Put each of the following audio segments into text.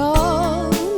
know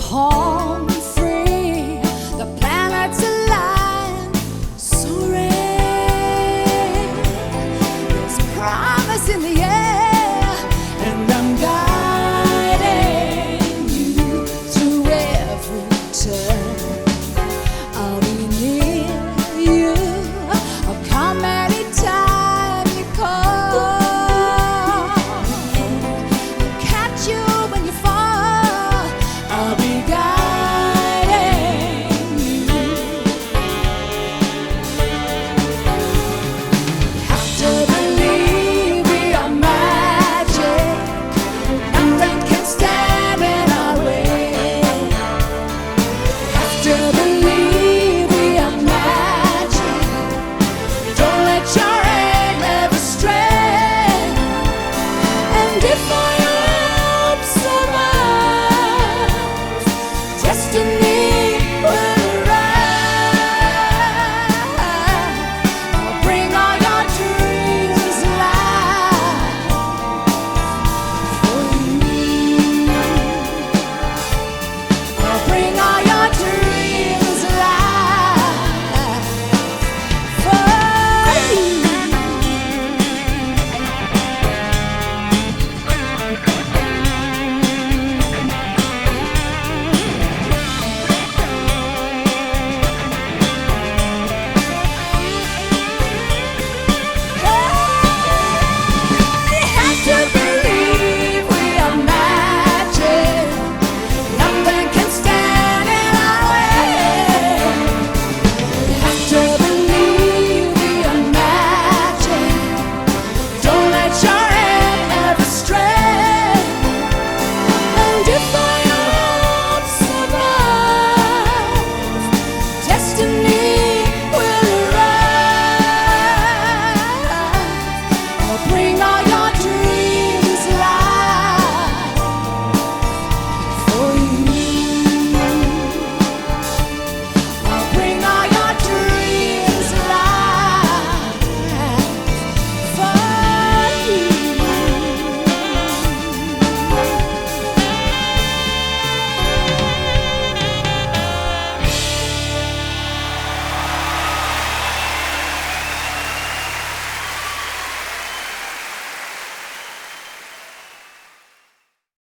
heart. destiny.